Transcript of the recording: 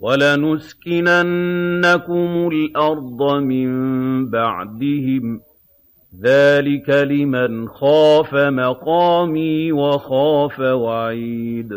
وَلَنُسْكِنَنَّكُمُ الْأَرْضَ مِن بَعْدِهِمْ ۚ. ذَٰلِكَ لِمَنْ خَافَ مَقَامِي وَخَافَ وَعِيدِ.